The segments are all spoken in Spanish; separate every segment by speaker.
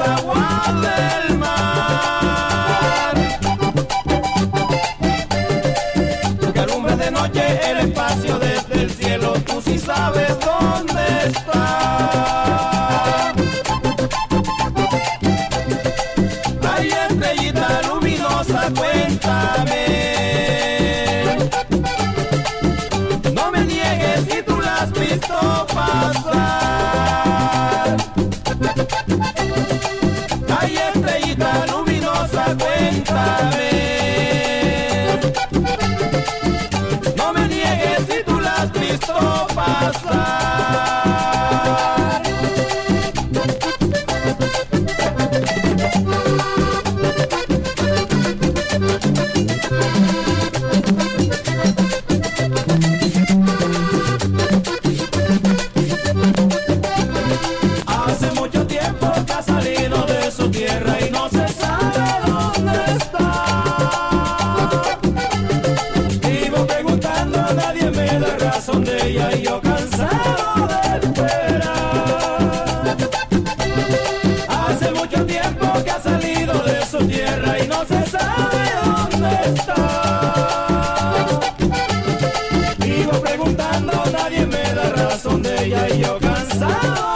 Speaker 1: Aguas del mar. que Querumbe de noche el espacio desde el cielo. Tú sí sabes dónde estás. Hay estrellita luminosa, cuéntame. Cuéntame.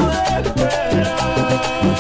Speaker 1: De esperar.